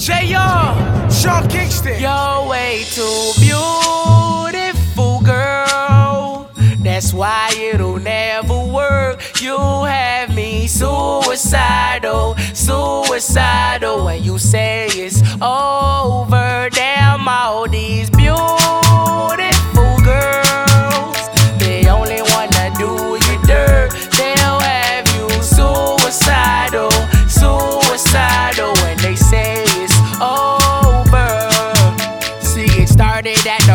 JR, Sean Kingston. You're way too beautiful, girl. That's why it'll never work. You have me suicidal, suicidal. When you say it's over, damn all these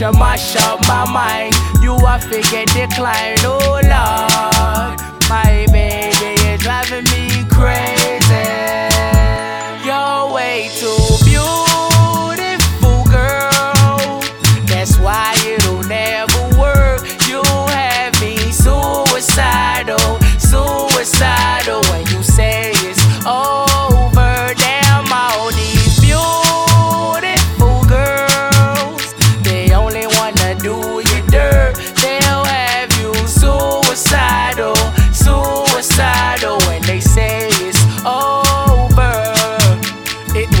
You mash up my mind. You a figure decline. Oh, Lord.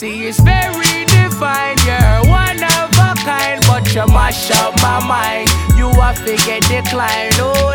See, it's very defined. You're one of a kind, but you mash up my mind. You a figure decline. Oh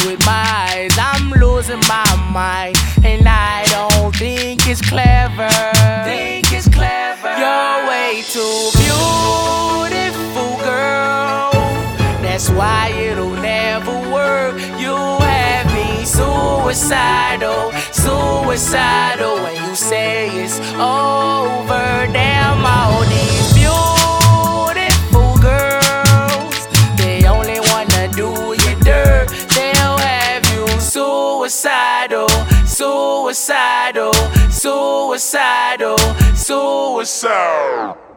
it's clever. Think it's clever. You're way too beautiful, girl. That's why it'll never work. You have me suicidal, suicidal. When you say it's over, damn all these beautiful girls. They only wanna do you dirt. They'll have you suicidal, suicidal, suicidal, suicidal.